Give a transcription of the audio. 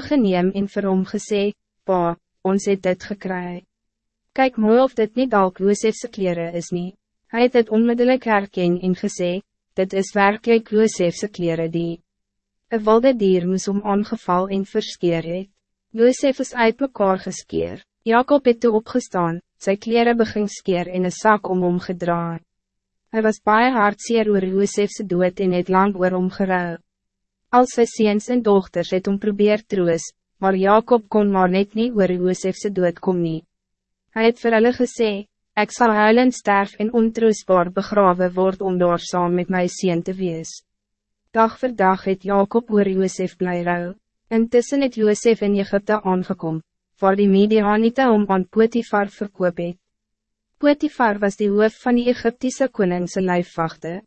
geneem en vir hom gesê, Pa, ons het dit gekry. Kijk mooi of dit niet al Joosefse kleren is nie. Hij het het onmiddellijk herken en gesê, dit is werkelijk Joosefse kleren die. Een wilde dier moes om aangeval en verskeer het. Joosef is uit mekaar geskeer. Jacob het toe opgestaan, sy kleren begin skeer en een zak om hom gedraai. Hij was baie hartseer oor Joosefse dood en het lang oor hom gerou. Al sy seens en dochters het om probeer troos, maar Jacob kon maar net nie oor Joosefse dood kom nie. Hy het vir hulle gesê, ek sal huilen sterf en ontroosbaar begrawe word om daar saam met my seen te wees. Dag voor dag het Jacob oor Joosef bly rou. Intussen het Joosef in Egypte aangekom, waar die Medianite om aan Potifar verkoop het. Potifar was die hoof van die Egyptische koningse lijfwachte.